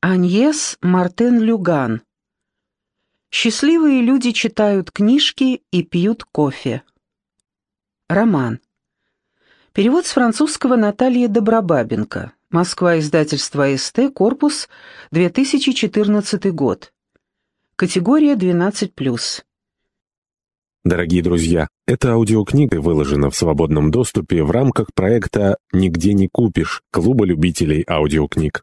Аньес Мартен Люган. Счастливые люди читают книжки и пьют кофе. Роман. Перевод с французского Натальи Добробабенко. Москва, издательство АСТ, корпус, 2014 год. Категория 12+. Дорогие друзья, эта аудиокнига выложена в свободном доступе в рамках проекта «Нигде не купишь» Клуба любителей аудиокниг.